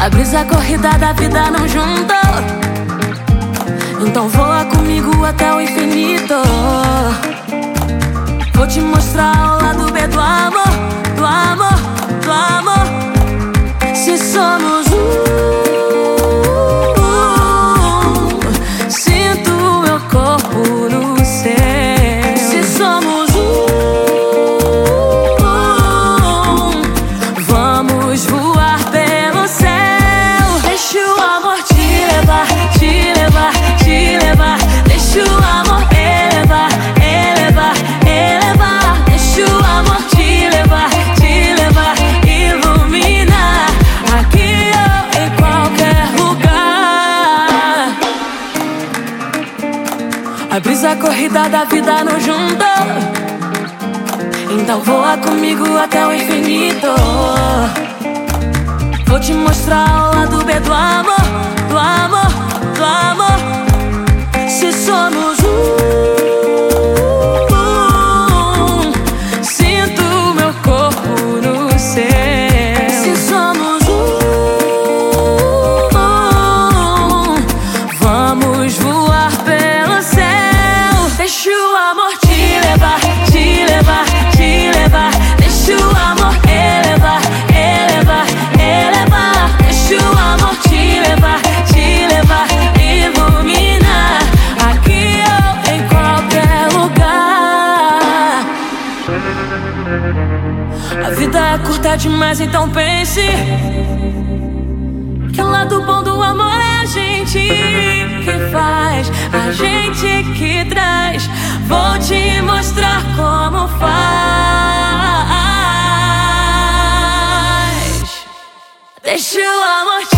A brisa corrida da vida não juntou. Então voa comigo até o infinito. Vou te mostrar o A brisa corrida da vida não juntou Então voa comigo até o infinito. Vou te mostrar o lado B A vida é curta demais, então pense Que o lado bom do amor é a gente que faz A gente que traz. Vou te mostrar como faz. Deixa o amor